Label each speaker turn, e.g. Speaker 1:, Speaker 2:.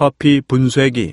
Speaker 1: 커피 분쇄기.